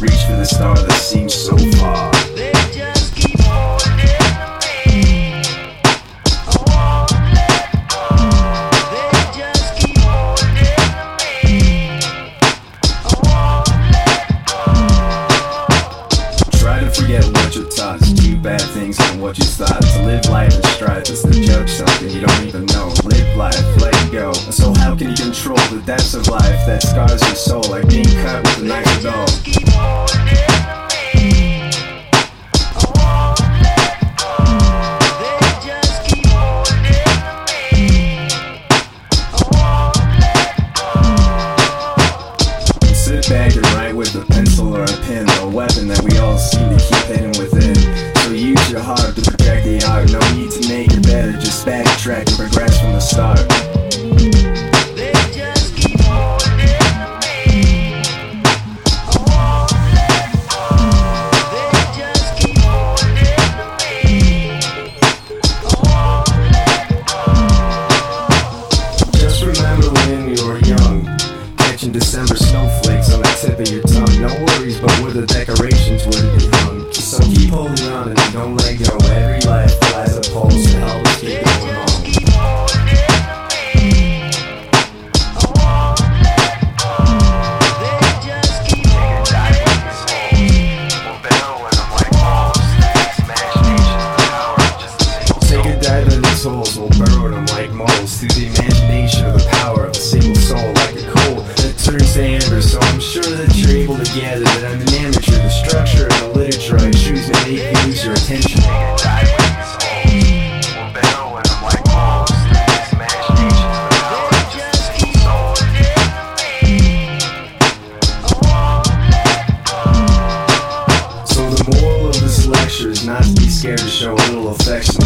Reach for the stars. Things on what you thought. To live life and strive is to judge something you don't even know. Live life, let go. So how can you control the depths of life that scars your soul like being cut with a knife dull? Sit back and write with a pencil or a pen, a weapon that we all seem to keep hidden within. Use your heart to protect the art. No need to make it better, just backtrack and progress from the start. Don't let go. Every life flies a pulse to help us keep going on. Take a dive into these holes, we'll burrow them like moles through the imagination of the turns. So I'm sure that you're able to gather that I'm an amateur. The structure and the literature I choose to make lose your attention. So the moral of this lecture is not to be scared to show a little affection.